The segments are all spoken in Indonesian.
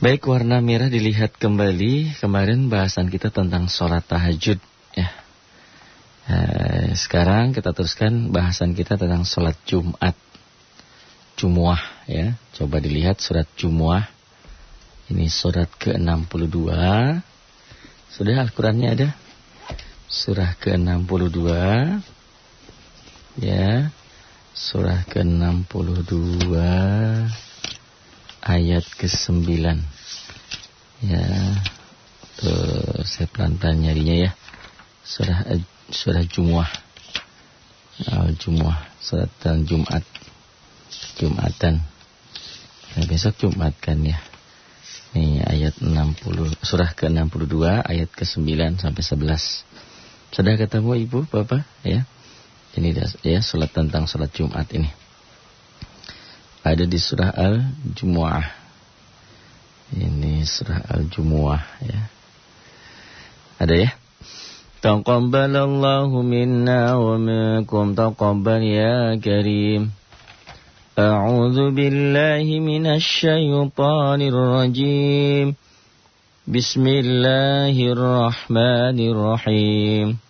Baik, warna merah dilihat kembali. Kemarin bahasan kita tentang sholat tahajud. Ya. Eh, sekarang kita teruskan bahasan kita tentang sholat Jumat. Jumuah ya. Coba dilihat surat Jumuah. Ini surat ke-62. Sudah Al-Qurannya ada? Surah ke-62. Ya. Surah ke-62 ayat ke-9. Ya. Tuh, saya pelan-pelan nyarinya ya. Surah surah Jumuah. Al-Jumuah, surat dan Jumat. Jumatan. Nah, besok Jumat kan ya. Ini ayat 60, surah ke-62 ayat ke-9 sampai 11. Sudah ketemu Ibu, Bapak ya? Ini ya salat tentang salat Jumat ini ada di surah Al-Jumu'ah. Ini surah Al-Jumu'ah ya. Ada ya? Taqabbalallahu minna wa minkum taqabbal ya karim. A'udzu billahi minasy syaithanir rajim. Bismillahirrahmanirrahim.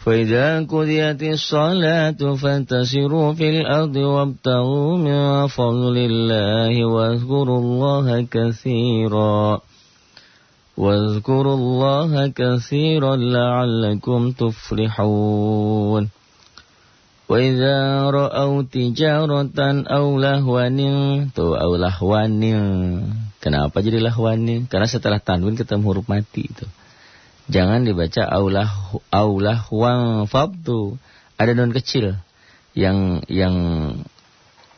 فإذا قضيت الصلاة فانتشروا في الأرض وابتغوا من فضل الله واذكروا الله كثيرا واذكروا الله كثيرا لعلكم تفلحون وإذا رأوا تجارة أو لهوان أو لهوان Kenapa jadi lahwani? Karena setelah tanwin ketemu huruf mati itu. Jangan dibaca aulah aulah wang fabdu. Ada nun kecil yang yang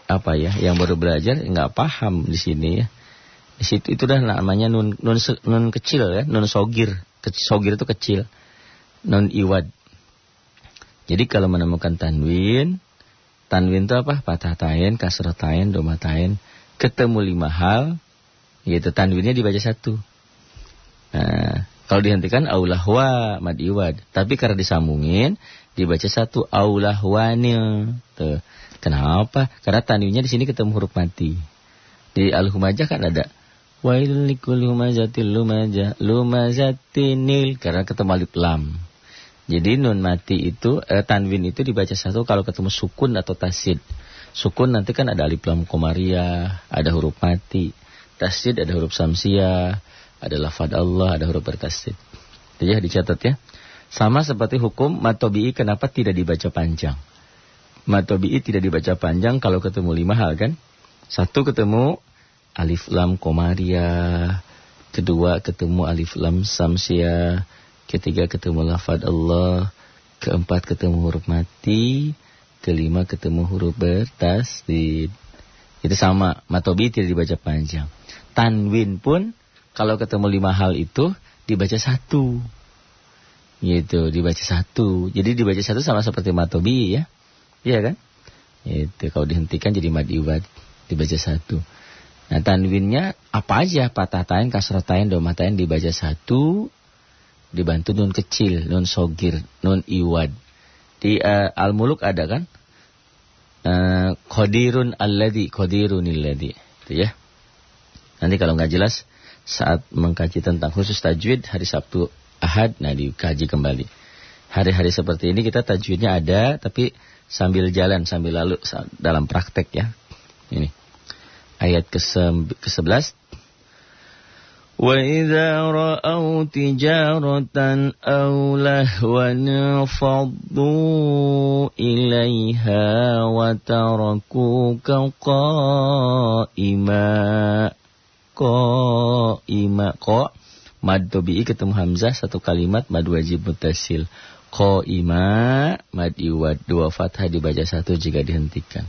apa ya, yang baru belajar nggak paham di sini ya. Di situ itu dah namanya nun nun nun kecil ya, nun sogir. Sogir itu kecil. Nun iwad. Jadi kalau menemukan tanwin, tanwin itu apa? Patah tain, kasrah tain, doma tain. Ketemu lima hal, yaitu tanwinnya dibaca satu. Nah, kalau dihentikan aulahwa madiwad. Tapi karena disambungin dibaca satu aulahwanil. Tuh. Kenapa? Karena tanwinnya di sini ketemu huruf mati. Di al-humajah kan ada wailul likulli humazatil lumajah lumazatinil karena ketemu alif lam. Jadi nun mati itu eh, tanwin itu dibaca satu kalau ketemu sukun atau tasid. Sukun nanti kan ada alif lam komariah, ada huruf mati. Tasid ada huruf samsiah ada lafad Allah, ada huruf bertasdid. Ya, dicatat ya. Sama seperti hukum matobi'i kenapa tidak dibaca panjang. Matobi'i tidak dibaca panjang kalau ketemu lima hal kan. Satu ketemu alif lam komaria. Kedua ketemu alif lam samsia. Ketiga ketemu lafad Allah. Keempat ketemu huruf mati. Kelima ketemu huruf bertasdid. Itu sama, matobi tidak dibaca panjang. Tanwin pun kalau ketemu lima hal itu dibaca satu. Gitu, dibaca satu. Jadi dibaca satu sama seperti matobi ya. Iya kan? Itu kalau dihentikan jadi madiwad dibaca satu. Nah tanwinnya apa aja patah tain, kasrah tain, domah tain dibaca satu. Dibantu nun kecil, nun sogir, nun iwad. Di uh, Al-Muluk ada kan? Uh, alladhi, qadirun alladhi. Itu ya. Nanti kalau nggak jelas saat mengkaji tentang khusus tajwid hari Sabtu Ahad, nah dikaji kembali. Hari-hari seperti ini kita tajwidnya ada, tapi sambil jalan, sambil lalu dalam praktek ya. Ini ayat ke-11. وَإِذَا رَأَوْا تِجَارَةً أَوْ لَهْوًا فَضُّوا إِلَيْهَا وَتَرَكُوكَ قَائِمًا ko ima ko mad tobi'i ketemu hamzah satu kalimat mad wajib mutasil ko ima mad iwad dua fathah dibaca satu jika dihentikan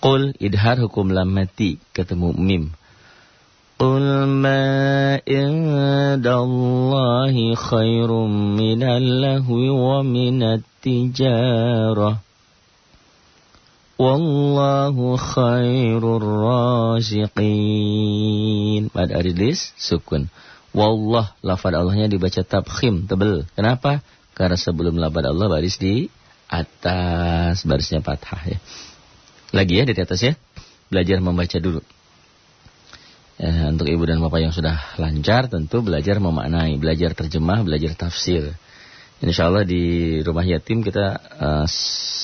Qul idhar hukum lam mati ketemu mim قل ما عند الله خير من اللهو ومن التجارة Wallahu khairur raziqin. Pada rilis sukun. Wallah lafad Allahnya dibaca tabkhim tebel. Kenapa? Karena sebelum lafad Allah baris di atas barisnya fathah ya. Lagi ya di atas ya. Belajar membaca dulu. Ya, untuk ibu dan bapak yang sudah lancar tentu belajar memaknai, belajar terjemah, belajar tafsir. Insya Allah di rumah yatim kita uh,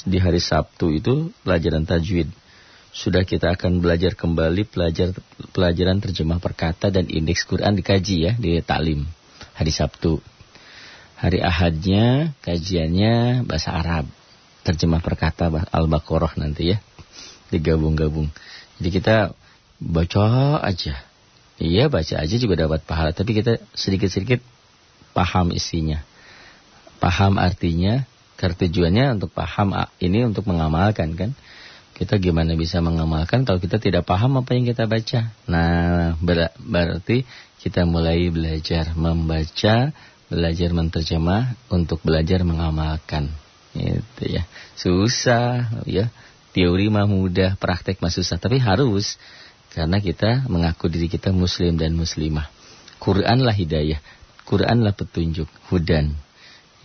di hari Sabtu itu pelajaran tajwid. Sudah kita akan belajar kembali pelajar pelajaran terjemah perkata dan indeks Quran dikaji ya di taklim hari Sabtu. Hari Ahadnya kajiannya bahasa Arab, terjemah perkata Al-Baqarah nanti ya. Digabung-gabung. Jadi kita baca aja. Iya baca aja juga dapat pahala. Tapi kita sedikit-sedikit paham isinya. Paham artinya. Karena untuk paham ini untuk mengamalkan kan. Kita gimana bisa mengamalkan kalau kita tidak paham apa yang kita baca. Nah ber berarti kita mulai belajar membaca. Belajar menterjemah untuk belajar mengamalkan. Itu ya. Susah ya. Teori mah mudah, praktek mah susah. Tapi harus karena kita mengaku diri kita muslim dan muslimah. Quranlah hidayah. Quranlah petunjuk. Hudan.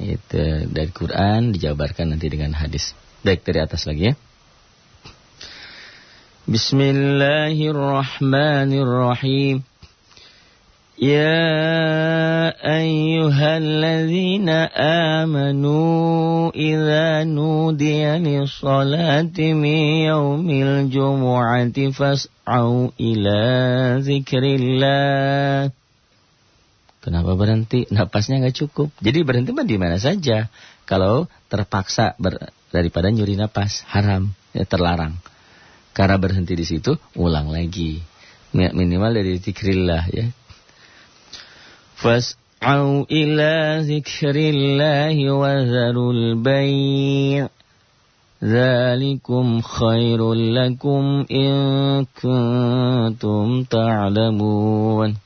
Itu dari Quran dijabarkan nanti dengan hadis. Baik dari atas lagi ya. Bismillahirrahmanirrahim. يا أيها الذين آمنوا إذا نودي للصلاة من يوم الجمعة فاسعوا إلى ذكر الله Kenapa berhenti? Napasnya nggak cukup. Jadi berhenti mah di mana saja. Kalau terpaksa ber, daripada nyuri napas haram, ya, terlarang. Karena berhenti di situ, ulang lagi. Minimal dari zikrillah ya. Fas'au ila zikrillahi wa zarul bayi' Zalikum khairul lakum in kuntum ta'lamun. Ta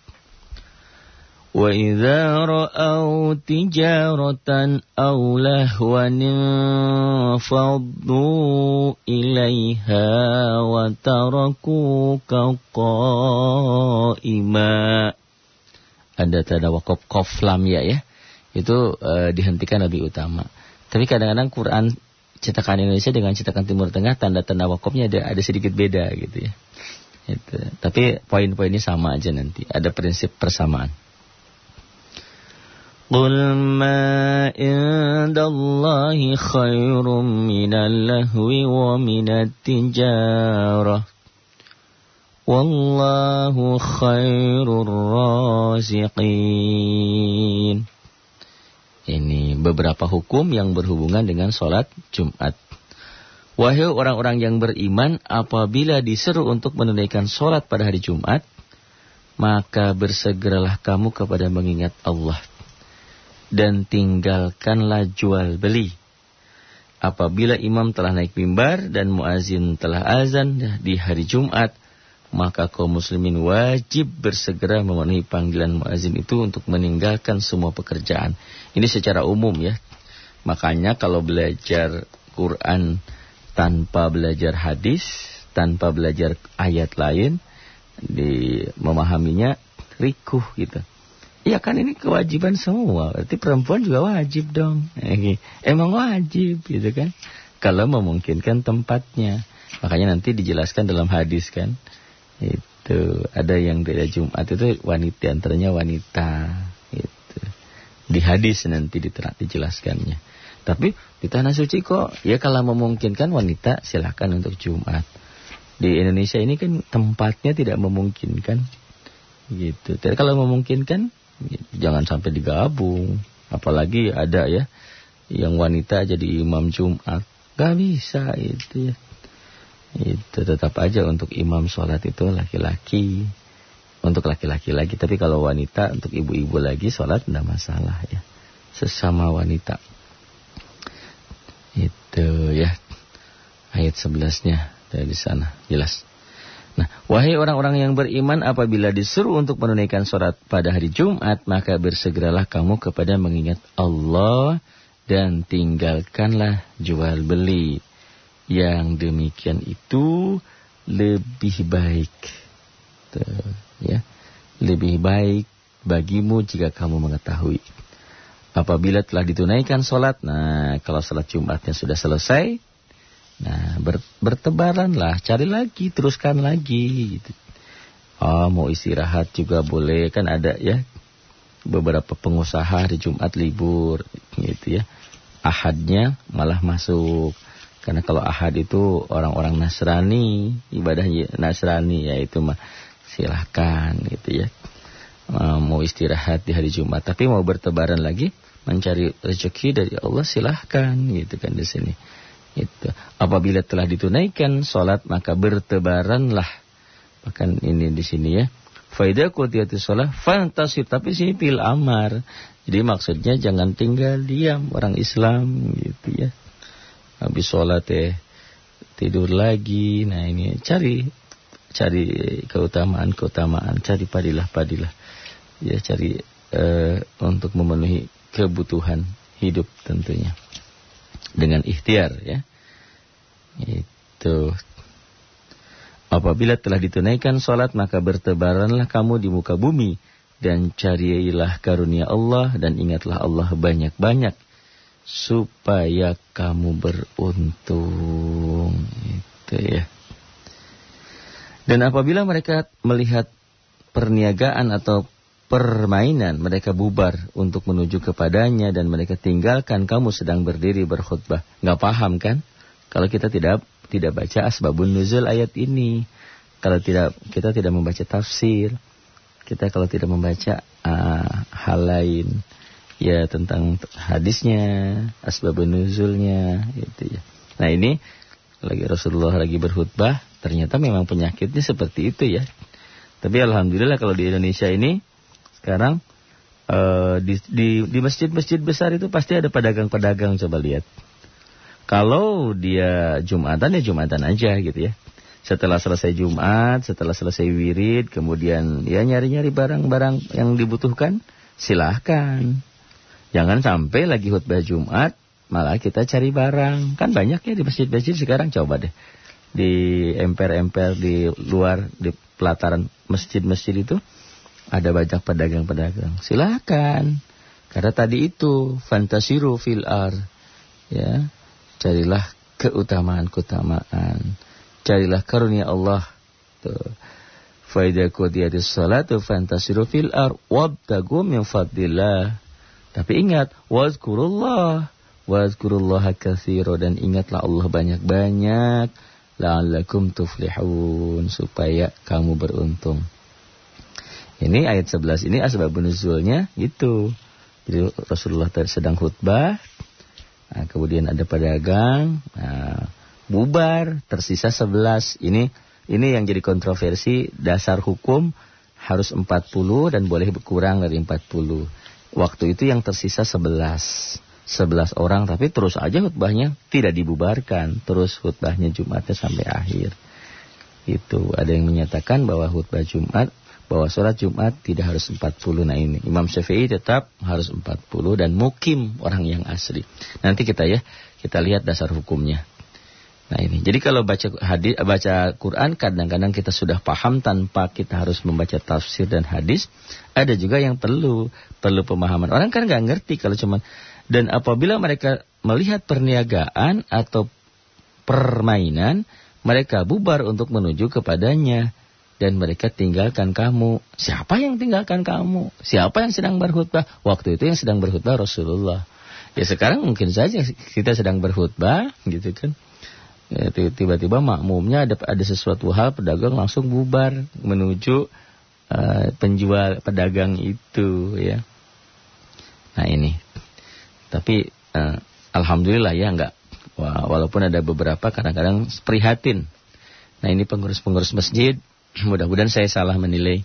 وإذا رأوا تجارة أو لهوا انفضوا إليها وتركوك قائما ada tanda wakaf kof lam ya ya itu uh, dihentikan lebih utama tapi kadang-kadang Quran cetakan Indonesia dengan cetakan Timur Tengah tanda-tanda wakafnya ada ada sedikit beda gitu ya. Itu. Tapi poin-poinnya sama aja nanti. Ada prinsip persamaan. قل ما عند الله خير من اللهو ومن التجارة والله خير الرازقين ini beberapa hukum yang berhubungan dengan sholat Jumat. Wahai orang-orang yang beriman, apabila diseru untuk menunaikan sholat pada hari Jumat, maka bersegeralah kamu kepada mengingat Allah. dan tinggalkanlah jual beli. Apabila imam telah naik mimbar dan muazin telah azan di hari Jumat, maka kaum muslimin wajib bersegera memenuhi panggilan muazin itu untuk meninggalkan semua pekerjaan. Ini secara umum ya. Makanya kalau belajar Quran tanpa belajar hadis, tanpa belajar ayat lain, di memahaminya rikuh gitu. Ya kan ini kewajiban semua, berarti perempuan juga wajib dong. Emang wajib gitu kan. Kalau memungkinkan tempatnya. Makanya nanti dijelaskan dalam hadis kan itu ada yang tidak Jumat itu wanita antaranya wanita itu di hadis nanti diterang dijelaskannya tapi di tanah suci kok ya kalau memungkinkan wanita silakan untuk Jumat di Indonesia ini kan tempatnya tidak memungkinkan gitu tapi kalau memungkinkan jangan sampai digabung apalagi ada ya yang wanita jadi imam Jumat Gak bisa itu ya. Itu tetap aja untuk imam sholat itu laki-laki. Untuk laki-laki lagi. Tapi kalau wanita, untuk ibu-ibu lagi sholat tidak masalah ya. Sesama wanita. Itu ya. Ayat sebelasnya dari sana. Jelas. Nah, wahai orang-orang yang beriman apabila disuruh untuk menunaikan sholat pada hari Jumat, maka bersegeralah kamu kepada mengingat Allah dan tinggalkanlah jual beli. Yang demikian itu lebih baik. Tuh, ya. Lebih baik bagimu jika kamu mengetahui. Apabila telah ditunaikan sholat, nah kalau sholat Jumatnya sudah selesai, Nah, ber, bertebaranlah, cari lagi, teruskan lagi. Gitu. Oh, mau istirahat juga boleh, kan ada ya beberapa pengusaha di Jumat libur, gitu ya. Ahadnya malah masuk. Karena kalau ahad itu orang-orang Nasrani, ibadahnya Nasrani, ya itu mah silahkan gitu ya. Mau istirahat di hari Jumat, tapi mau bertebaran lagi, mencari rezeki dari Allah silahkan gitu kan di sini. Itu. Apabila telah ditunaikan sholat maka bertebaranlah. Bahkan ini di sini ya. Faidah kutiyati sholat fantasir. Tapi sini pil amar. Jadi maksudnya jangan tinggal diam orang Islam gitu ya. Habis sholat ya tidur lagi. Nah ini cari cari keutamaan-keutamaan. Cari padilah-padilah. Ya cari uh, untuk memenuhi kebutuhan hidup tentunya dengan ikhtiar ya. Itu. Apabila telah ditunaikan sholat maka bertebaranlah kamu di muka bumi dan carilah karunia Allah dan ingatlah Allah banyak-banyak supaya kamu beruntung. Itu ya. Dan apabila mereka melihat perniagaan atau permainan, mereka bubar untuk menuju kepadanya dan mereka tinggalkan kamu sedang berdiri berkhutbah. Nggak paham kan? Kalau kita tidak tidak baca asbabun nuzul ayat ini, kalau tidak kita tidak membaca tafsir, kita kalau tidak membaca uh, hal lain ya tentang hadisnya, asbabun nuzulnya gitu ya. Nah, ini lagi Rasulullah lagi berkhutbah, ternyata memang penyakitnya seperti itu ya. Tapi alhamdulillah kalau di Indonesia ini sekarang uh, di di masjid-masjid besar itu pasti ada pedagang-pedagang coba lihat. Kalau dia Jumatan ya Jumatan aja gitu ya. Setelah selesai Jumat, setelah selesai wirid, kemudian ya nyari-nyari barang-barang yang dibutuhkan, silahkan. Jangan sampai lagi khutbah Jumat, malah kita cari barang. Kan banyak ya di masjid-masjid sekarang, coba deh. Di emper-emper, di luar, di pelataran masjid-masjid itu, ada banyak pedagang-pedagang. Silakan. Karena tadi itu fantasiru fil ar. Ya. Carilah keutamaan-keutamaan. Carilah karunia Allah. Tuh. Faidah qadiyatis salatu fantasiru fil ar wabtagu min fadlillah. Tapi ingat, wazkurullah. Wazkurullah kathiro. Dan ingatlah Allah banyak-banyak. La'allakum tuflihun. Supaya kamu beruntung. Ini ayat 11 ini asbabun nuzulnya itu. Jadi Rasulullah sedang khutbah, nah, kemudian ada pedagang, nah, bubar, tersisa 11. Ini ini yang jadi kontroversi dasar hukum harus 40 dan boleh berkurang dari 40. Waktu itu yang tersisa 11. 11 orang tapi terus aja khutbahnya tidak dibubarkan, terus khutbahnya Jumatnya sampai akhir. Itu ada yang menyatakan bahwa khutbah Jumat bahwa sholat Jumat tidak harus 40. Nah ini Imam Syafi'i tetap harus 40 dan mukim orang yang asli. Nanti kita ya, kita lihat dasar hukumnya. Nah ini, jadi kalau baca hadis, baca Quran kadang-kadang kita sudah paham tanpa kita harus membaca tafsir dan hadis. Ada juga yang perlu perlu pemahaman. Orang kan nggak ngerti kalau cuman dan apabila mereka melihat perniagaan atau permainan, mereka bubar untuk menuju kepadanya dan mereka tinggalkan kamu. Siapa yang tinggalkan kamu? Siapa yang sedang berkhutbah? Waktu itu yang sedang berkhutbah Rasulullah. Ya sekarang mungkin saja kita sedang berkhutbah gitu kan. Ya, tiba-tiba makmumnya ada ada sesuatu hal pedagang langsung bubar menuju uh, penjual pedagang itu ya. Nah ini. Tapi uh, alhamdulillah ya enggak walaupun ada beberapa kadang-kadang prihatin. Nah ini pengurus-pengurus masjid, mudah-mudahan saya salah menilai.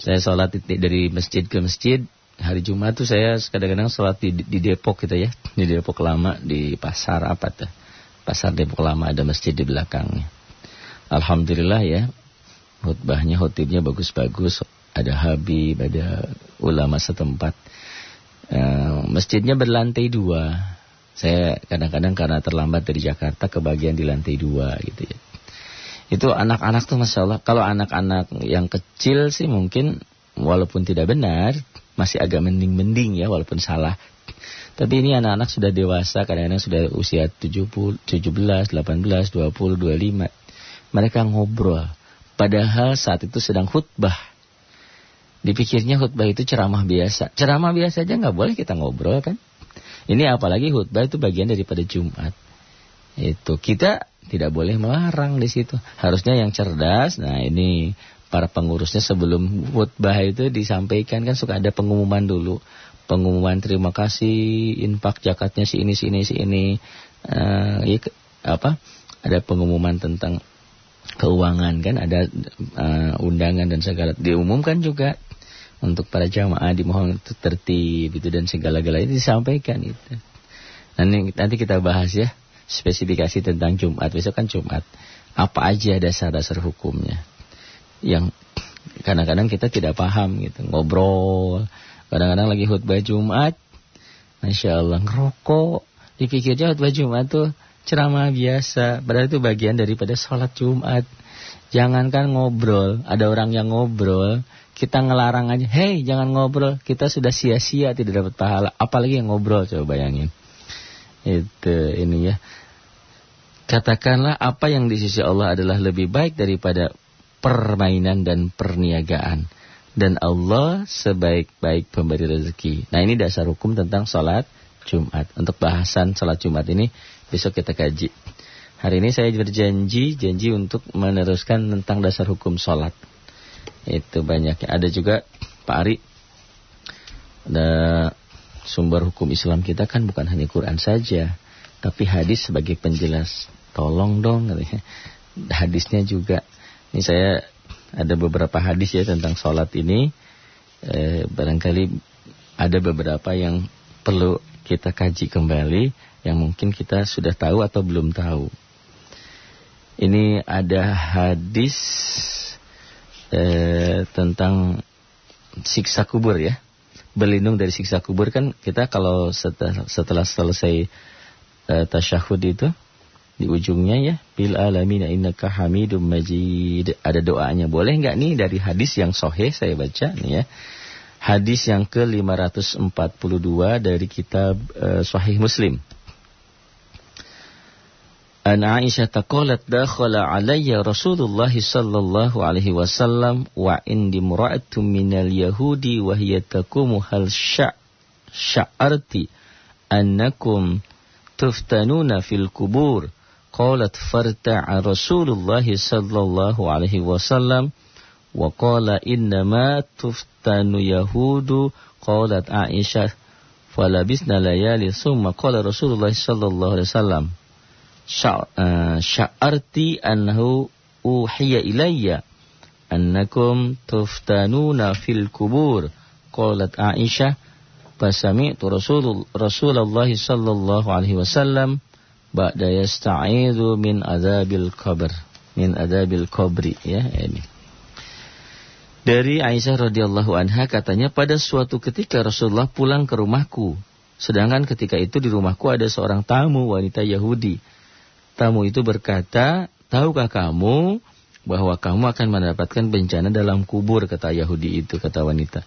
Saya sholat dari masjid ke masjid, hari Jumat tuh saya kadang-kadang sholat di, di Depok gitu ya. Di Depok lama, di pasar apa tuh. Pasar Depok lama ada masjid di belakangnya. Alhamdulillah ya, khutbahnya, khutibnya bagus-bagus. Ada Habib, ada ulama setempat. Uh, masjidnya berlantai dua saya kadang-kadang karena terlambat dari Jakarta ke bagian di lantai dua gitu ya. Itu anak-anak tuh Masya Allah. Kalau anak-anak yang kecil sih mungkin walaupun tidak benar. Masih agak mending-mending ya walaupun salah. Tapi ini anak-anak sudah dewasa. Kadang-kadang sudah usia 70, 17, 18, 20, 25. Mereka ngobrol. Padahal saat itu sedang khutbah. Dipikirnya khutbah itu ceramah biasa. Ceramah biasa aja nggak boleh kita ngobrol kan. Ini apalagi khutbah itu bagian daripada Jumat. Itu kita tidak boleh melarang di situ. Harusnya yang cerdas. Nah, ini para pengurusnya sebelum khutbah itu disampaikan kan suka ada pengumuman dulu. Pengumuman terima kasih infak zakatnya si ini si ini si ini. Uh, ya, apa? Ada pengumuman tentang keuangan kan ada uh, undangan dan segala diumumkan juga untuk para jamaah dimohon tertib itu dan segala-galanya disampaikan itu. Nanti nanti kita bahas ya spesifikasi tentang Jumat. Besok kan Jumat. Apa aja dasar-dasar hukumnya. Yang kadang-kadang kita tidak paham gitu. Ngobrol. Kadang-kadang lagi khutbah Jumat. Masya Allah ngerokok. Dipikirnya khutbah Jumat tuh ceramah biasa. Padahal itu bagian daripada sholat Jumat. Jangankan ngobrol. Ada orang yang ngobrol kita ngelarang aja, hei jangan ngobrol, kita sudah sia-sia tidak dapat pahala, apalagi yang ngobrol coba bayangin. Itu ini ya. Katakanlah apa yang di sisi Allah adalah lebih baik daripada permainan dan perniagaan. Dan Allah sebaik-baik pemberi rezeki. Nah ini dasar hukum tentang sholat Jumat. Untuk bahasan sholat Jumat ini besok kita kaji. Hari ini saya berjanji, janji untuk meneruskan tentang dasar hukum sholat. Itu banyak. Ada juga Pak Ari. Ada sumber hukum Islam kita kan bukan hanya Quran saja, tapi hadis sebagai penjelas. Tolong dong. Hadisnya juga. Ini saya ada beberapa hadis ya tentang sholat ini. Eh, barangkali ada beberapa yang perlu kita kaji kembali yang mungkin kita sudah tahu atau belum tahu. Ini ada hadis eh, tentang siksa kubur ya. Berlindung dari siksa kubur kan kita kalau setelah, selesai eh, tasyahud itu di ujungnya ya bil alamin innaka hamidum majid. Ada doanya. Boleh nggak nih dari hadis yang sahih saya baca nih ya? Hadis yang ke 542 dari kitab uh, sahih muslim أن عائشة قالت دخل علي رسول الله صلى الله عليه وسلم وعندي امرأة من اليهود وهي تقوم هل شع شعرت أنكم تفتنون في القبور؟ قالت فارتع رسول الله صلى الله عليه وسلم وقال إنما تفتن يهود قالت عائشة فلبسنا ليالي ثم قال رسول الله صلى الله عليه وسلم sya'arti annahu uhiya ilayya annakum tuftanuna fil kubur. Qalat Aisyah fasami'tu Rasul Rasulullah sallallahu alaihi wasallam ba'da yasta'idhu min adzabil qabr. Min adzabil qabri ya ini. Dari Aisyah radhiyallahu anha katanya pada suatu ketika Rasulullah pulang ke rumahku. Sedangkan ketika itu di rumahku ada seorang tamu wanita Yahudi Tamu itu berkata, tahukah kamu bahwa kamu akan mendapatkan bencana dalam kubur, kata Yahudi itu, kata wanita.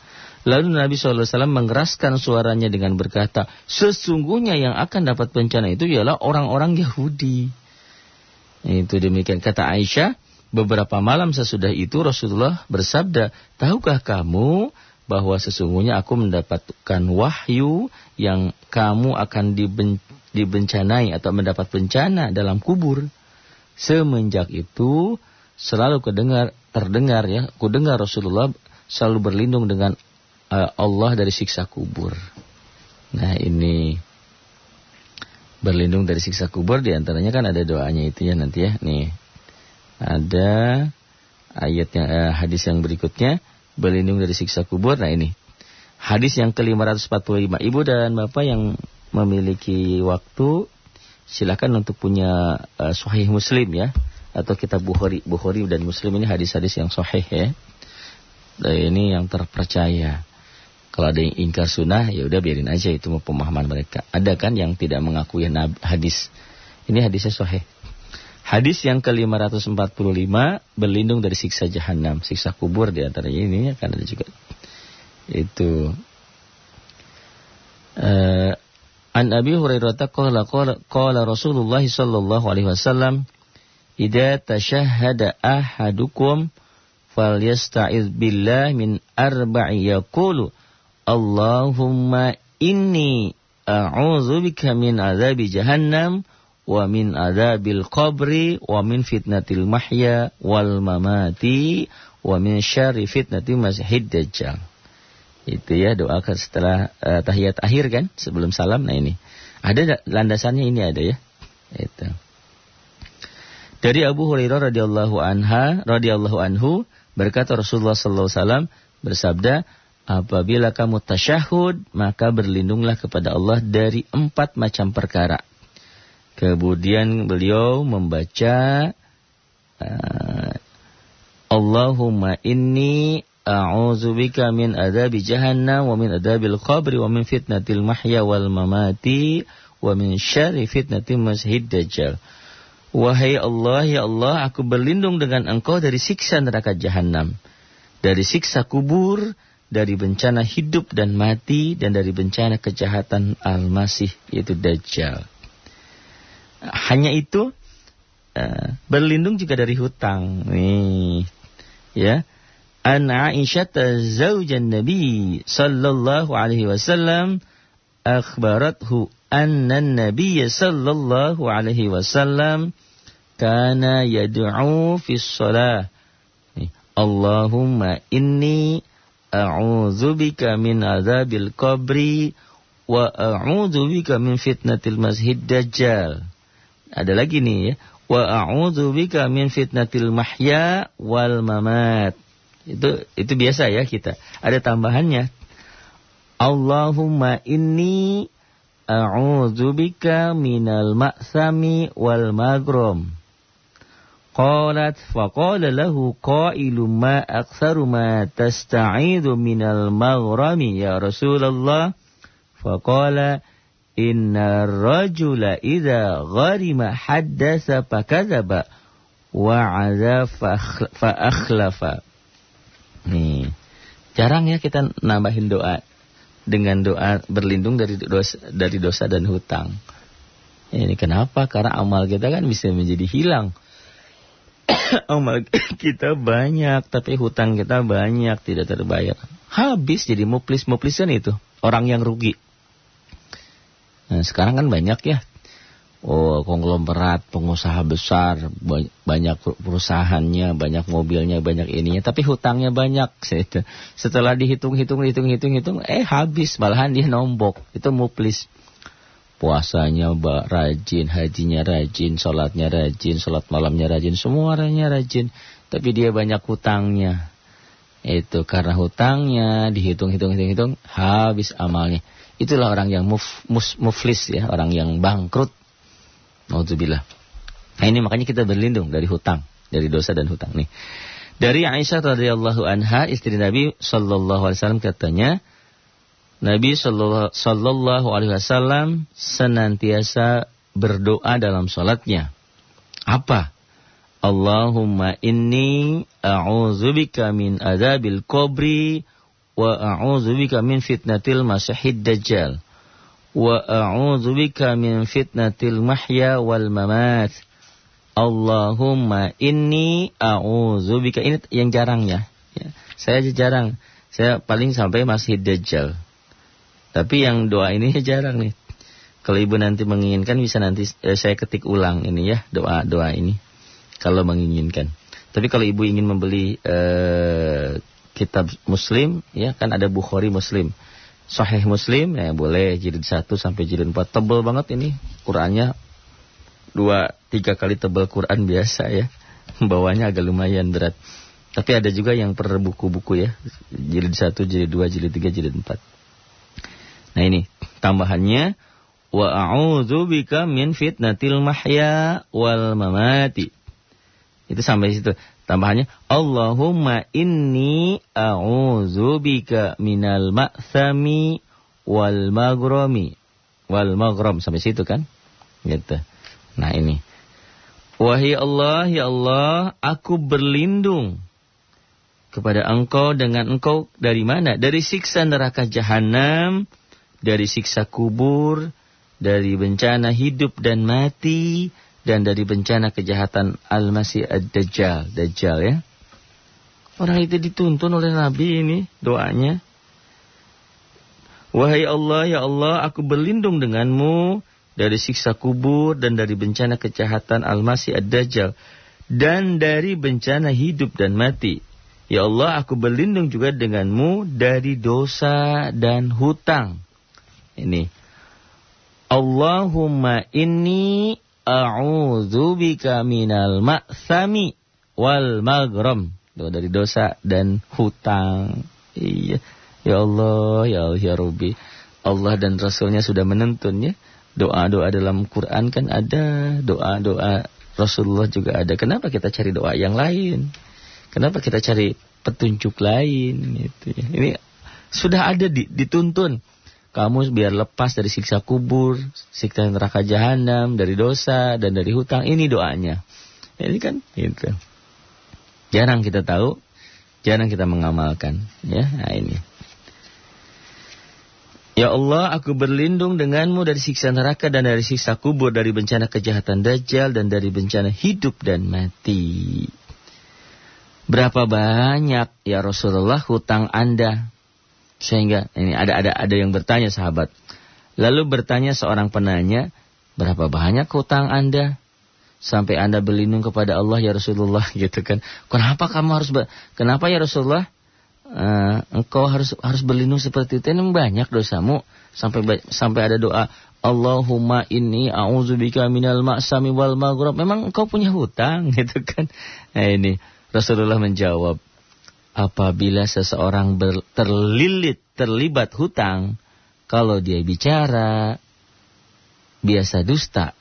Lalu Nabi SAW mengeraskan suaranya dengan berkata, sesungguhnya yang akan dapat bencana itu ialah orang-orang Yahudi. Itu demikian kata Aisyah. Beberapa malam sesudah itu Rasulullah bersabda, tahukah kamu bahwa sesungguhnya aku mendapatkan wahyu yang kamu akan diben dibencanai atau mendapat bencana dalam kubur. Semenjak itu selalu kedengar terdengar ya, kudengar Rasulullah selalu berlindung dengan uh, Allah dari siksa kubur. Nah, ini berlindung dari siksa kubur di antaranya kan ada doanya itu ya nanti ya nih ada ayat yang eh, hadis yang berikutnya berlindung dari siksa kubur nah ini hadis yang ke-545 ibu dan bapak yang memiliki waktu silakan untuk punya uh, Sahih Muslim ya atau kitab Bukhari Bukhari dan Muslim ini hadis-hadis yang sahih ya. Dan ini yang terpercaya. Kalau ada yang ingkar sunnah ya udah biarin aja itu pemahaman mereka. Ada kan yang tidak mengakui hadis. Ini hadisnya sahih. Hadis yang ke-545 berlindung dari siksa jahanam, siksa kubur di antaranya ini akan ada juga. Itu uh, An Abi Hurairah qala qala Rasulullah sallallahu alaihi wasallam idza tashahhada ahadukum falyasta'iz billah min arba'i yaqulu Allahumma inni a'udzu bika min adzabi jahannam wa min adzabil qabri wa min fitnatil mahya wal mamati wa min syarri fitnatil masiihid dajjal itu ya doa setelah uh, tahiyat akhir kan sebelum salam. Nah ini ada landasannya ini ada ya. Itu. Dari Abu Hurairah radhiyallahu anha radhiyallahu anhu berkata Rasulullah sallallahu wasallam bersabda apabila kamu tasyahud maka berlindunglah kepada Allah dari empat macam perkara. Kemudian beliau membaca uh, Allahumma inni A'udzu bika min adzabi jahannam wa min adzabil qabri wa min fitnatil mahya wal mamati wa min syarri fitnatil masiihid dajjal. Wahai Allah, ya Allah, aku berlindung dengan Engkau dari siksa neraka jahanam, dari siksa kubur, dari bencana hidup dan mati, dan dari bencana kejahatan al-masih, yaitu Dajjal. Hanya itu, uh, berlindung juga dari hutang. Nih, ya an Aisyah zaujan Nabi sallallahu alaihi wasallam akhbarathu anna Nabi sallallahu alaihi wasallam kana yad'u fi shalah Allahumma inni a'udzu bika min adzabil qabri wa a'udzu bika min fitnatil masihid dajjal ada lagi nih ya wa a'udzu bika min fitnatil mahya wal mamat itu itu biasa ya kita. Ada tambahannya. Allahumma inni a'udzubika minal ma'sami wal magrom. Qalat faqala lahu qailun ma aktsaru ma tasta'idu minal maghrami ya Rasulullah. Faqala inna rajula idza gharima haddasa fakadzaba wa'adha fa akhlafa. Nih, jarang ya kita nambahin doa dengan doa berlindung dari dosa, dari dosa dan hutang. Ini kenapa? Karena amal kita kan bisa menjadi hilang. amal kita banyak, tapi hutang kita banyak, tidak terbayar. Habis jadi muplis, muplis kan itu. Orang yang rugi. Nah, sekarang kan banyak ya oh konglomerat pengusaha besar banyak perusahaannya banyak mobilnya banyak ininya tapi hutangnya banyak. Setelah dihitung-hitung hitung-hitung hitung eh habis. Malahan dia nombok. Itu muplis puasanya rajin. Hajinya rajin sholatnya rajin sholat malamnya rajin semuanya rajin. Tapi dia banyak hutangnya. Itu karena hutangnya dihitung-hitung hitung-hitung habis amalnya. Itulah orang yang muf, mus, muflis ya orang yang bangkrut Nah ini makanya kita berlindung dari hutang, dari dosa dan hutang nih. Dari Aisyah radhiyallahu anha istri Nabi sallallahu alaihi wasallam katanya Nabi sallallahu alaihi wasallam senantiasa berdoa dalam salatnya. Apa? Allahumma inni a'udzubika min adzabil qabri wa a'udzubika min fitnatil masiihid dajjal wa a'udzu bika min fitnatil mahya wal mamat. Allahumma inni bika ini yang jarang ya. ya. Saya jarang. Saya paling sampai masih dajjal. Tapi yang doa ini jarang nih. Kalau ibu nanti menginginkan bisa nanti eh, saya ketik ulang ini ya doa doa ini. Kalau menginginkan. Tapi kalau ibu ingin membeli eh, kitab Muslim ya kan ada Bukhari Muslim. Sahih Muslim. Ya boleh jilid 1 sampai jilid 4 tebel banget ini Qurannya. Dua tiga kali tebel Quran biasa ya. Bawahnya agak lumayan berat. Tapi ada juga yang per buku-buku ya. Jilid 1 jilid 2 jilid 3 jilid 4 nah ini tambahannya. Wa a'udzu bika min fitnatil mahya wal mamati. Itu sampai situ Tambahannya, Allahumma inni a'udzubika minal ma'thami wal maghrami wal maghram sampai situ kan? Gitu. Nah, ini. Wahai Allah, ya Allah, aku berlindung kepada Engkau dengan Engkau dari mana? Dari siksa neraka jahanam, dari siksa kubur, dari bencana hidup dan mati, dan dari bencana kejahatan Al-Masih Ad-Dajjal. Dajjal ya. Orang itu dituntun oleh Nabi ini doanya. Wahai Allah, ya Allah, aku berlindung denganmu dari siksa kubur dan dari bencana kejahatan Al-Masih Ad-Dajjal. Dan dari bencana hidup dan mati. Ya Allah, aku berlindung juga denganmu dari dosa dan hutang. Ini. Allahumma inni A'udzu bika minal ma'sami wal maghram. Dari dosa dan hutang. Iya. Ya Allah, ya Allah, ya Rabbi. Allah dan Rasulnya sudah menuntun ya. Doa-doa dalam Quran kan ada. Doa-doa Rasulullah juga ada. Kenapa kita cari doa yang lain? Kenapa kita cari petunjuk lain? Gitu ya. Ini sudah ada di, dituntun kamu biar lepas dari siksa kubur, siksa neraka jahanam, dari dosa dan dari hutang. Ini doanya. Ini kan gitu. Jarang kita tahu, jarang kita mengamalkan, ya. Nah, ini. Ya Allah, aku berlindung denganmu dari siksa neraka dan dari siksa kubur, dari bencana kejahatan dajjal dan dari bencana hidup dan mati. Berapa banyak ya Rasulullah hutang Anda? Sehingga ini ada ada ada yang bertanya sahabat. Lalu bertanya seorang penanya, berapa banyak hutang Anda? Sampai Anda berlindung kepada Allah ya Rasulullah gitu kan. Kenapa kamu harus kenapa ya Rasulullah? Uh, engkau harus harus berlindung seperti itu. Ini banyak dosamu sampai sampai ada doa Allahumma inni a'udzubika minal ma'sami wal maghrab. Memang engkau punya hutang gitu kan. Nah ini Rasulullah menjawab, apabila seseorang ber, terlilit, terlibat hutang, kalau dia bicara, biasa dusta.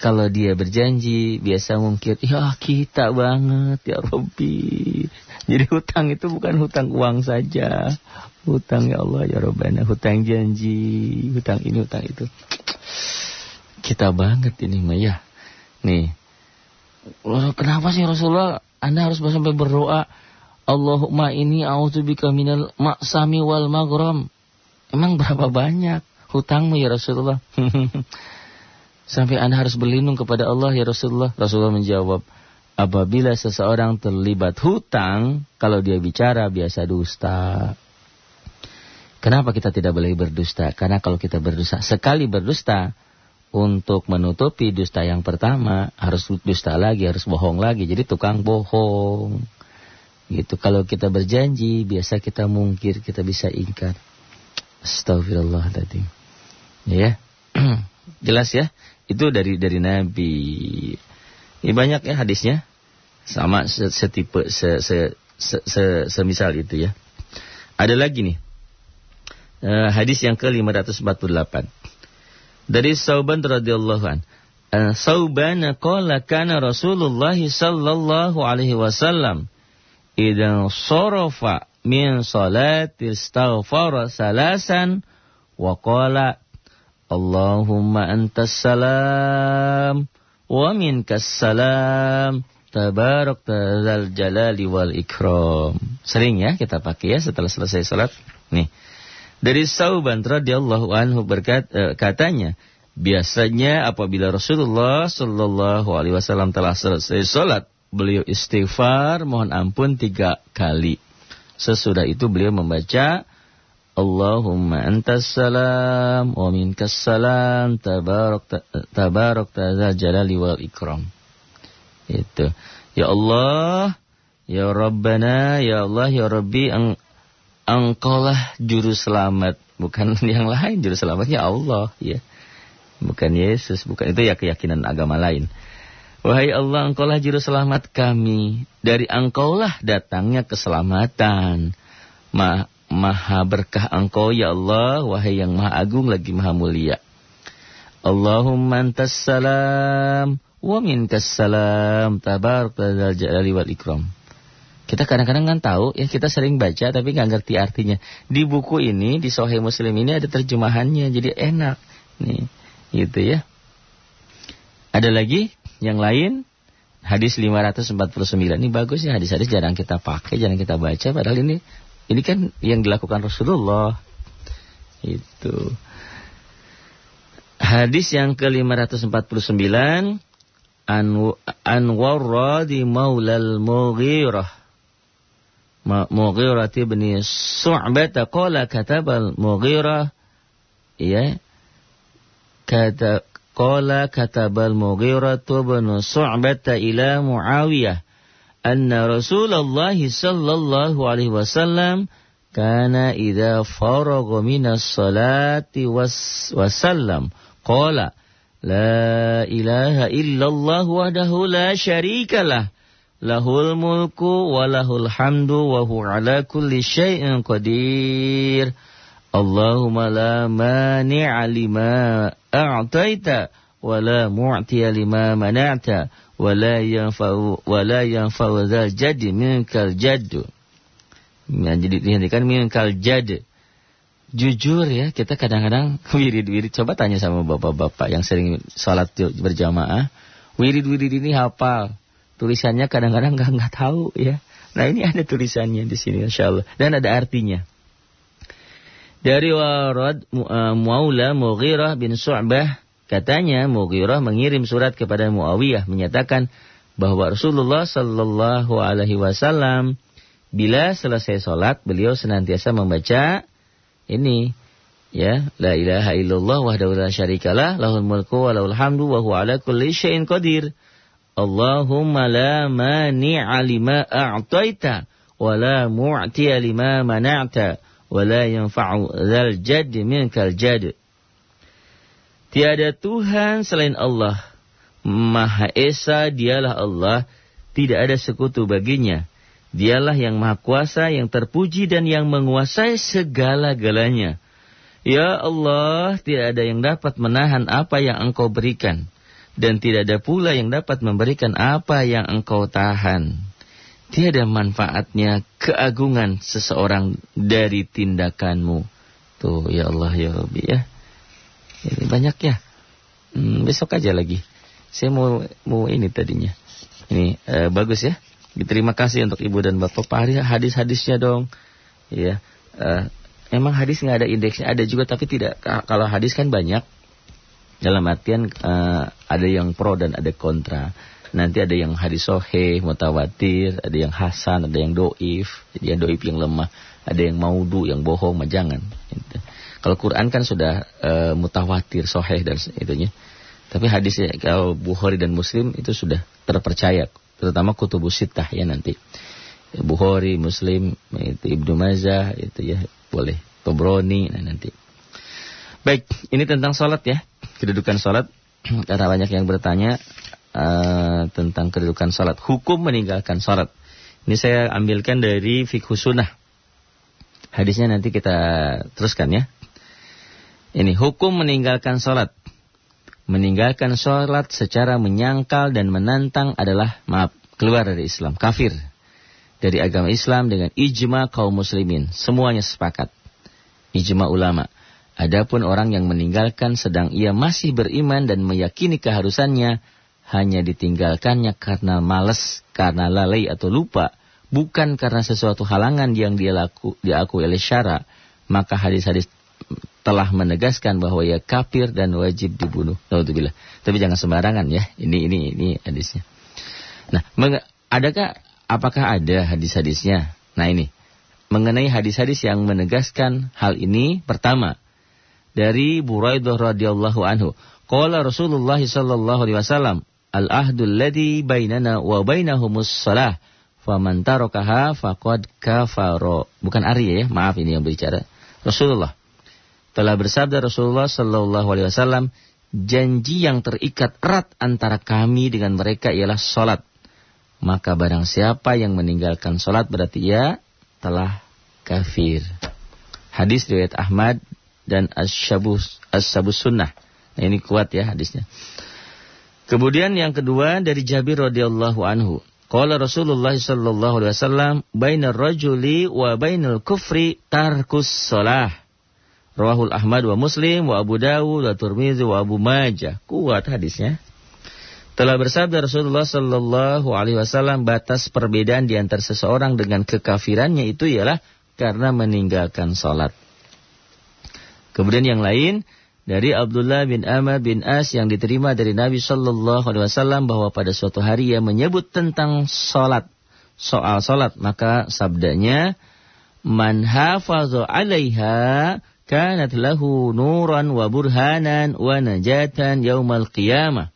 Kalau dia berjanji, biasa mungkin, ya kita banget, ya Robbi. Jadi hutang itu bukan hutang uang saja. Hutang ya Allah, ya Robbana. Hutang janji, hutang ini, hutang itu. Kita banget ini, Maya. Nih. Kenapa sih Rasulullah, Anda harus sampai berdoa, Allahumma ini a'udzubika minal ma'sami wal maghram. Emang berapa banyak hutangmu ya Rasulullah? Sampai Anda harus berlindung kepada Allah ya Rasulullah. Rasulullah menjawab, apabila seseorang terlibat hutang, kalau dia bicara biasa dusta. Kenapa kita tidak boleh berdusta? Karena kalau kita berdusta, sekali berdusta, untuk menutupi dusta yang pertama, harus dusta lagi, harus bohong lagi. Jadi tukang bohong. Gitu. Kalau kita berjanji, biasa kita mungkir, kita bisa ingkar. Astagfirullah tadi. Ya. Jelas ya? Itu dari dari Nabi. Ini banyak ya hadisnya. Sama setipe se, se, se, se, semisal itu ya. Ada lagi nih. Uh, hadis yang ke-548. Dari Sauban radhiyallahu an. Uh, Sauban qala kana Rasulullah sallallahu alaihi wasallam idan sorofa min salati istaghfara salasan wa qala Allahumma antas salam wa minkas salam tabarak tazal jalali wal ikram. Sering ya kita pakai ya setelah selesai salat. Nih. Dari Sauban radhiyallahu anhu berkat eh, katanya biasanya apabila Rasulullah sallallahu alaihi wasallam telah selesai salat beliau istighfar, mohon ampun tiga kali. Sesudah itu beliau membaca Allahumma antas salam wa minkas salam tabarak tabarak tazal jalali wal ikram. Itu. Ya Allah, ya Rabbana, ya Allah, ya Rabbi, ang, engkaulah juru selamat bukan yang lain, juru selamatnya Allah, ya. Bukan Yesus, bukan itu ya keyakinan agama lain. Wahai Allah, engkaulah juru selamat kami. Dari engkaulah datangnya keselamatan. Ma maha berkah engkau ya Allah, wahai yang maha agung lagi maha mulia. Allahumma antas salam, wa minkas salam, tabarak jalali wal ikram. Kita kadang-kadang kan tahu, ya kita sering baca tapi nggak ngerti artinya. Di buku ini, di Sahih Muslim ini ada terjemahannya, jadi enak. Nih, gitu ya. Ada lagi? Yang lain, hadis 549. Ini bagus ya, hadis-hadis jarang kita pakai, jarang kita baca. Padahal ini ini kan yang dilakukan Rasulullah. Itu. Hadis yang ke-549 Anwar Radi Maulal Mughirah Mughirah bin Su'bah qala katabal Mughirah ya kata Qala katabal Mughirah bin Su'bah ila Muawiyah anna Rasulullah sallallahu alaihi wasallam kana idza faragha minas salati wasallam. Qala la ilaha illallah wahdahu la syarika lah. Lahul mulku wa lahul hamdu wa huwa ala kulli syai'in qadir. Allahumma la mani'a lima a'taita wa la mu'tiya lima mana'ta wa la yanfa'u wa la yanfa'u dzal jaddi minkal jaddu. Ya, jadi dihentikan minkal jadd. Jujur ya, kita kadang-kadang wirid-wirid coba tanya sama bapak-bapak yang sering sholat berjamaah. Wirid-wirid ini hafal. Tulisannya kadang-kadang nggak nggak tahu ya. Nah ini ada tulisannya di sini, insya Allah. Dan ada artinya. Dari Warad uh, Muawla Mughirah bin Su'bah katanya Mughirah mengirim surat kepada Muawiyah menyatakan bahwa Rasulullah sallallahu alaihi wasallam bila selesai salat beliau senantiasa membaca ini ya la ilaha illallah wahdahu la syarikalah lahul mulku wa lahul hamdu wa huwa ala kulli syai'in qadir. Allahumma la mani'a lima a'taita wa la mu'tiya lima mana'ta wala yanfa'u dzal jadd minkal jadd. Tiada Tuhan selain Allah. Maha Esa dialah Allah, tidak ada sekutu baginya. Dialah yang maha kuasa, yang terpuji dan yang menguasai segala-galanya. Ya Allah, tidak ada yang dapat menahan apa yang engkau berikan. Dan tidak ada pula yang dapat memberikan apa yang engkau tahan tiada manfaatnya keagungan seseorang dari tindakanmu. Tuh ya Allah ya Rabbi ya. Ini banyak ya. Hmm, besok aja lagi. Saya mau mau ini tadinya. Ini eh, bagus ya. Terima kasih untuk ibu dan bapak Pak hadis-hadisnya dong. Ya. Eh, emang hadis nggak ada indeksnya ada juga tapi tidak kalau hadis kan banyak. Dalam artian eh, ada yang pro dan ada kontra. Nanti ada yang hadis soheh, mutawatir, ada yang hasan, ada yang doif, jadi yang doif yang lemah, ada yang maudu, yang bohong, mah jangan. Gitu. Kalau Quran kan sudah uh, mutawatir, soheh dan itunya. Tapi hadisnya kalau Bukhari dan Muslim itu sudah terpercaya, terutama kutubus sitah ya nanti. Bukhari, Muslim, itu Ibnu Majah, itu ya boleh. Tobroni, nah nanti. Baik, ini tentang sholat ya, kedudukan sholat. Karena banyak yang bertanya, uh, tentang kedudukan salat. Hukum meninggalkan salat. Ini saya ambilkan dari fikih sunnah. Hadisnya nanti kita teruskan ya. Ini hukum meninggalkan salat. Meninggalkan salat secara menyangkal dan menantang adalah maaf keluar dari Islam, kafir dari agama Islam dengan ijma kaum muslimin. Semuanya sepakat. Ijma ulama. Adapun orang yang meninggalkan sedang ia masih beriman dan meyakini keharusannya, hanya ditinggalkannya karena malas, karena lalai atau lupa, bukan karena sesuatu halangan yang dia laku, diakui oleh syara, maka hadis-hadis telah menegaskan bahwa ia kafir dan wajib dibunuh. Alhamdulillah. Tapi jangan sembarangan ya. Ini ini ini hadisnya. Nah, adakah apakah ada hadis-hadisnya? Nah, ini mengenai hadis-hadis yang menegaskan hal ini pertama dari Buraidah radhiyallahu anhu. Qala Rasulullah sallallahu alaihi wasallam, al-ahdul ladhi bainana wa bainahumus salah. Faman tarakaha faqad kafaro. Bukan Arya ya, maaf ini yang berbicara. Rasulullah. Telah bersabda Rasulullah sallallahu alaihi wasallam, janji yang terikat erat antara kami dengan mereka ialah salat. Maka barang siapa yang meninggalkan salat berarti ia telah kafir. Hadis riwayat Ahmad dan As-Sabus As-Sabus Sunnah. Nah, ini kuat ya hadisnya. Kemudian yang kedua dari Jabir radhiyallahu anhu. Qala Rasulullah sallallahu alaihi wasallam, "Bainar rajuli wa bainal kufri tarkus shalah." Rawahul Ahmad wa Muslim wa Abu Dawud wa Turmizi wa Abu Majah. Kuat hadisnya. Telah bersabda Rasulullah sallallahu alaihi wasallam batas perbedaan di antara seseorang dengan kekafirannya itu ialah karena meninggalkan salat. Kemudian yang lain, dari Abdullah bin Amr bin As yang diterima dari Nabi Shallallahu Alaihi Wasallam bahwa pada suatu hari ia menyebut tentang solat soal solat maka sabdanya man hafazu alaiha kanat lahu nuran wa burhanan wa najatan yaumal qiyamah.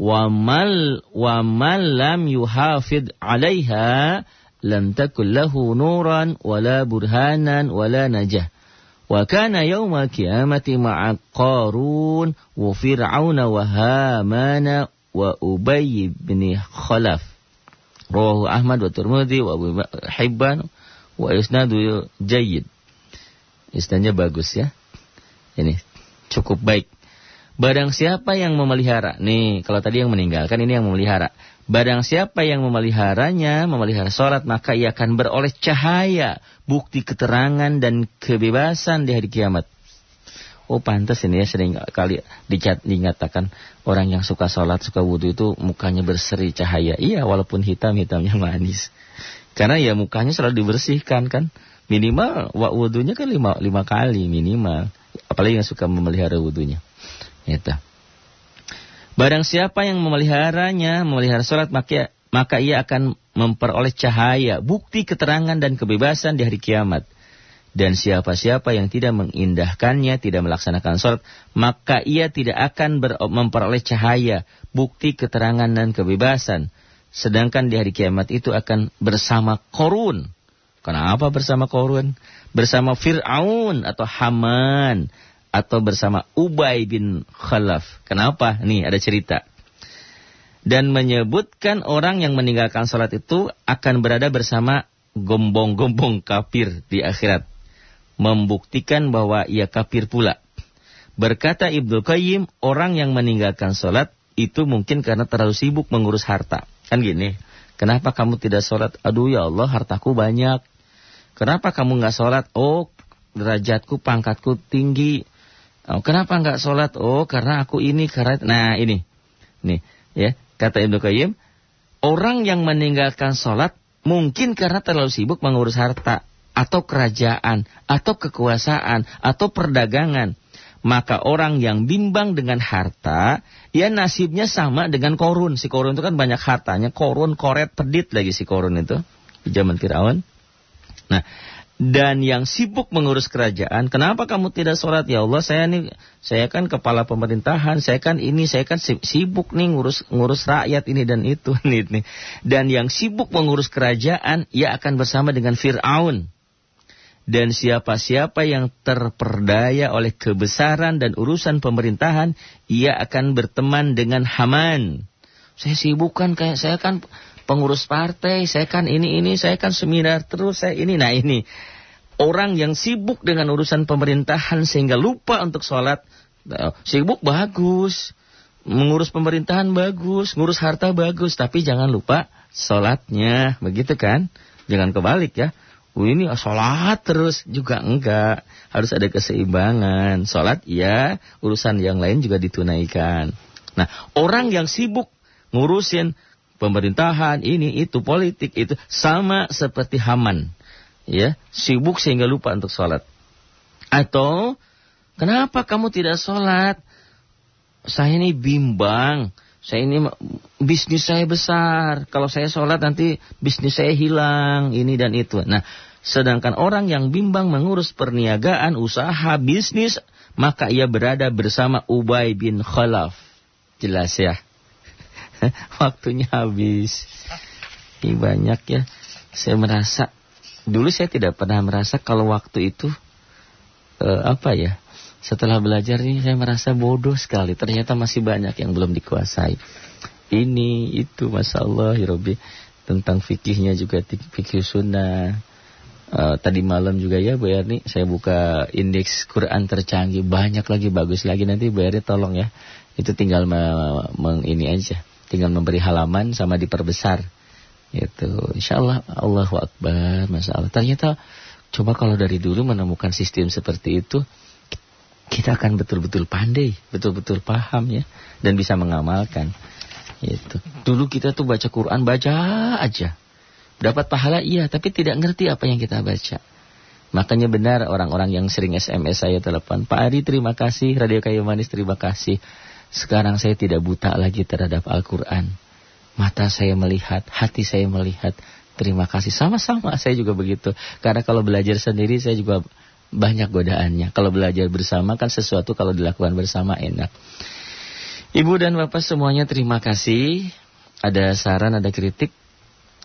Wa mal wa mal lam yuhafid alaiha lam takul lahu nuran wala burhanan wala najah Wa kana yawma kiamati ma'a Qarun wa Fir'aun wa Hamana wa Ubay bin Khalaf. Rawahu Ahmad wa Tirmidzi wa Abu Hibban wa isnadu jayyid. Isnadnya bagus ya. Ini cukup baik. Barang siapa yang memelihara, nih kalau tadi yang meninggalkan ini yang memelihara. Barang siapa yang memeliharanya, memelihara sholat, maka ia akan beroleh cahaya, bukti keterangan dan kebebasan di hari kiamat. Oh pantas ini ya sering kali dicat, dinyatakan orang yang suka sholat, suka wudhu itu mukanya berseri cahaya. Iya walaupun hitam-hitamnya manis. Karena ya mukanya selalu dibersihkan kan. Minimal wudhunya kan lima, lima kali minimal. Apalagi yang suka memelihara wudhunya. Itu. Barang siapa yang memeliharanya, memelihara sholat, maka, maka ia akan memperoleh cahaya, bukti keterangan dan kebebasan di hari kiamat. Dan siapa-siapa yang tidak mengindahkannya, tidak melaksanakan sholat, maka ia tidak akan memperoleh cahaya, bukti keterangan dan kebebasan. Sedangkan di hari kiamat itu akan bersama korun. Kenapa bersama korun? Bersama Fir'aun atau Haman atau bersama Ubay bin Khalaf. Kenapa? Nih ada cerita. Dan menyebutkan orang yang meninggalkan sholat itu akan berada bersama gombong-gombong kafir di akhirat. Membuktikan bahwa ia kafir pula. Berkata Ibnu Qayyim, orang yang meninggalkan sholat itu mungkin karena terlalu sibuk mengurus harta. Kan gini, kenapa kamu tidak sholat? Aduh ya Allah, hartaku banyak. Kenapa kamu nggak sholat? Oh, derajatku, pangkatku tinggi. Oh, kenapa enggak sholat? Oh, karena aku ini, karena... Nah, ini. Nih, ya. Kata Ibnu Qayyim, orang yang meninggalkan sholat mungkin karena terlalu sibuk mengurus harta, atau kerajaan, atau kekuasaan, atau perdagangan. Maka orang yang bimbang dengan harta, ya nasibnya sama dengan korun. Si korun itu kan banyak hartanya. Korun, koret, pedit lagi si korun itu. Di zaman Fir'aun. Nah, dan yang sibuk mengurus kerajaan, kenapa kamu tidak sholat? Ya Allah, saya nih, saya kan kepala pemerintahan, saya kan ini, saya kan sibuk nih ngurus ngurus rakyat ini dan itu nih. nih. Dan yang sibuk mengurus kerajaan, ia akan bersama dengan Fir'aun. Dan siapa-siapa yang terperdaya oleh kebesaran dan urusan pemerintahan, ia akan berteman dengan Haman. Saya sibuk kan, kayak saya kan pengurus partai, saya kan ini ini, saya kan seminar terus, saya ini, nah ini orang yang sibuk dengan urusan pemerintahan sehingga lupa untuk sholat. Nah, sibuk bagus, mengurus pemerintahan bagus, ngurus harta bagus, tapi jangan lupa sholatnya, begitu kan? Jangan kebalik ya. Oh, ini sholat terus juga enggak. Harus ada keseimbangan. Sholat ya, urusan yang lain juga ditunaikan. Nah, orang yang sibuk ngurusin pemerintahan, ini, itu, politik, itu. Sama seperti Haman ya sibuk sehingga lupa untuk sholat. Atau kenapa kamu tidak sholat? Saya ini bimbang. Saya ini bisnis saya besar. Kalau saya sholat nanti bisnis saya hilang. Ini dan itu. Nah, sedangkan orang yang bimbang mengurus perniagaan, usaha, bisnis, maka ia berada bersama Ubay bin Khalaf. Jelas ya. Waktunya habis. Ini banyak ya. Saya merasa Dulu saya tidak pernah merasa kalau waktu itu uh, apa ya? Setelah belajar ini saya merasa bodoh sekali. Ternyata masih banyak yang belum dikuasai. Ini, itu, Masya Allah, ya Rabbi. Tentang fikihnya juga, fikih sunnah. Uh, tadi malam juga ya Bu Erni, saya buka indeks Quran tercanggih. Banyak lagi, bagus lagi. Nanti Bu Erni tolong ya. Itu tinggal meng ini aja. Tinggal memberi halaman sama diperbesar. Itu, insya Allah, Allahu Akbar, Masya Allah. Ternyata, coba kalau dari dulu menemukan sistem seperti itu, kita akan betul-betul pandai, betul-betul paham ya dan bisa mengamalkan. Itu. Dulu kita tuh baca Quran baca aja. Dapat pahala iya, tapi tidak ngerti apa yang kita baca. Makanya benar orang-orang yang sering SMS saya telepon, Pak Ari terima kasih, Radio Kayu Manis terima kasih. Sekarang saya tidak buta lagi terhadap Al-Quran. Mata saya melihat, hati saya melihat. Terima kasih. Sama-sama saya juga begitu. Karena kalau belajar sendiri saya juga banyak godaannya. Kalau belajar bersama kan sesuatu kalau dilakukan bersama enak. Ibu dan Bapak semuanya terima kasih. Ada saran, ada kritik.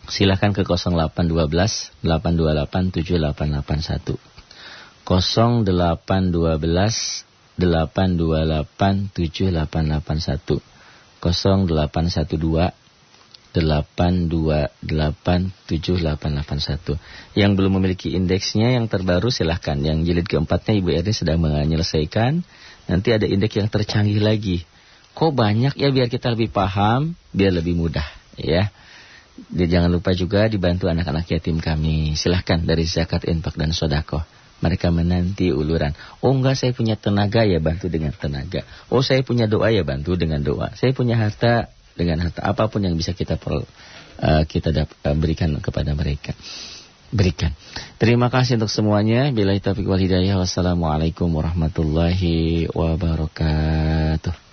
Silahkan ke 0812 828 7881. 0812 828 7881. 0812 8287881. Yang belum memiliki indeksnya yang terbaru silahkan. Yang jilid keempatnya Ibu Erni sedang menyelesaikan. Nanti ada indeks yang tercanggih lagi. Kok banyak ya biar kita lebih paham, biar lebih mudah ya. Dan jangan lupa juga dibantu anak-anak yatim kami. Silahkan dari zakat, infak dan sodako. Mereka menanti uluran. Oh enggak saya punya tenaga ya bantu dengan tenaga. Oh saya punya doa ya bantu dengan doa. Saya punya harta dengan harta apa pun yang bisa kita per, uh, kita dap, uh, berikan kepada mereka. Berikan. Terima kasih untuk semuanya. Bila taufiq wal hidayah. Wassalamualaikum warahmatullahi wabarakatuh.